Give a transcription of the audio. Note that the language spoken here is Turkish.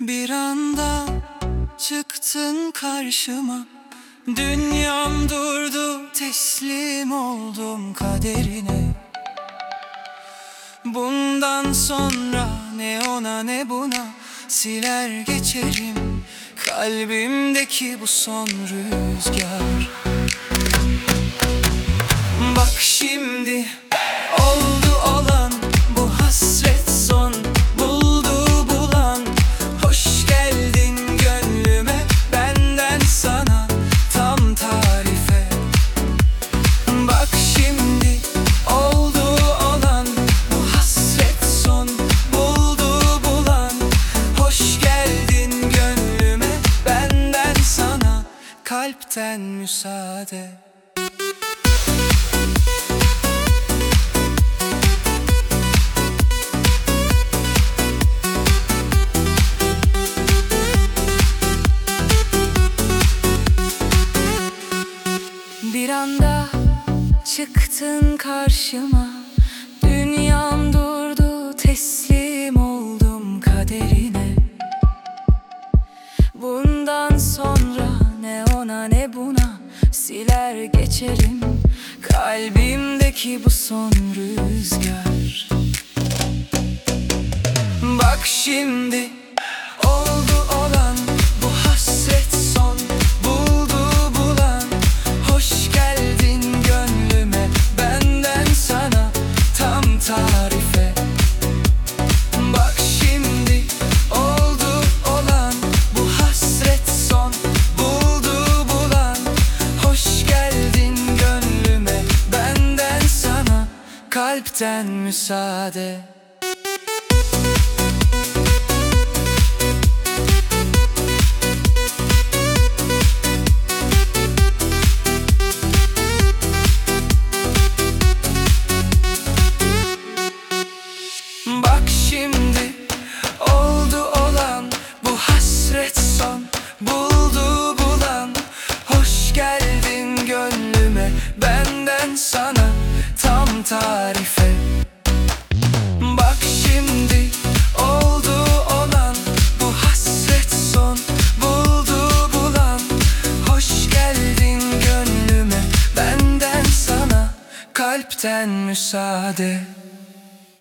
Bir anda çıktın karşıma. Dünyam durdu teslim oldum kaderine. Bundan sonra ne ona ne buna Siler geçerim. Kalbimdeki bu son rüzgar kalpten müsaade. Bir anda çıktın karşıma. Dünyam durdu teslim oldum kaderine. Bundan sonra ona ne buna? Siler geçerim. Kalbimdeki bu son rüzgar. Bak şimdi kalpten müsaade. Bak şimdi oldu olan bu hasret son buldu bulan Hoş geldin gönlüme tam tarife. Bak şimdi oldu olan bu hasret son buldu bulan. Hoş geldin gönlüme benden sana kalpten müsaade